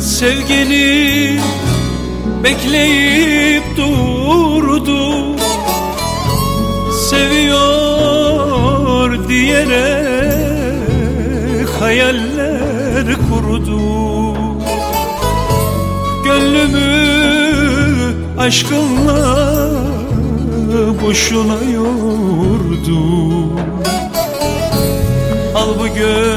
Sevgini bekleyip durdu. Seviyor diyerek hayaller kurdu. Gönlümü aşkınla boşuna yordu. Al bu gönlüm,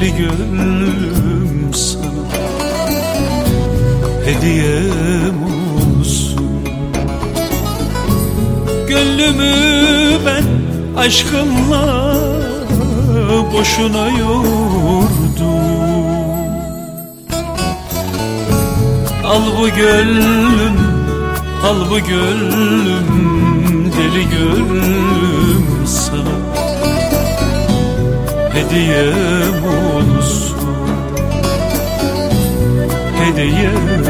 Deli gönlüm sana. Hediyem olsun. Gönlümü ben aşkımla boşuna yordum. Al bu gönlüm, al bu gönlüm Deli gönlüm sana. Hediyem olsun Hediyem olsun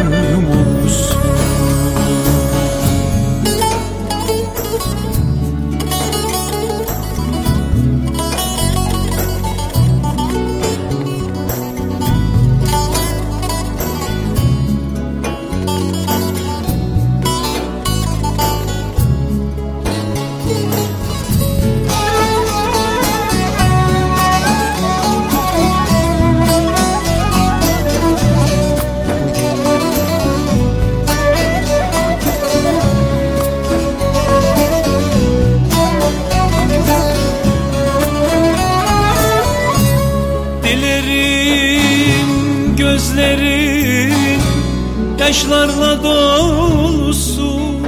yaşlarla dolsun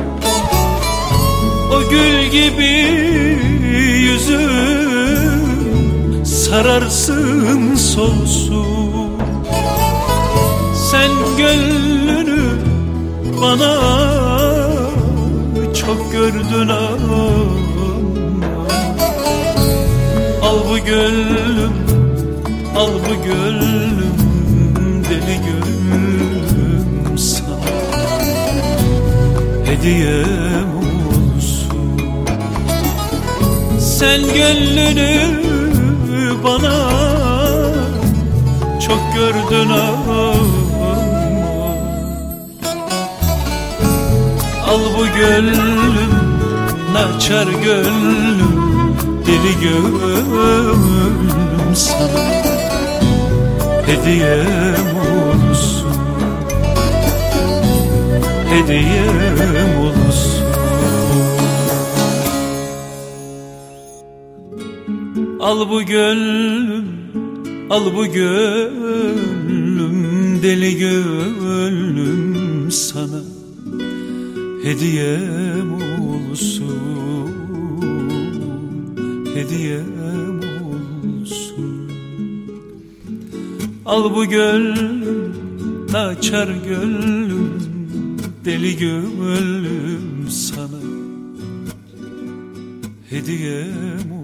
O gül gibi yüzün sararsın solsun. Sen gönlünü bana çok gördün ama. Al bu gönlüm Al bu gönlüm deli gönlüm Hediyem olsun. Sen gönlünü bana çok gördün ama. Al bu gönlüm naçar gönlüm deli gönlüm sana. Hediyem olsun Hediyem olsun Al bu gönlüm Al bu gönlüm Deli gönlüm sana. Hediyem olsun Hediyem olsun. Al bu gönlüm Naçar gönlüm Deli gönlüm sana. Hediyem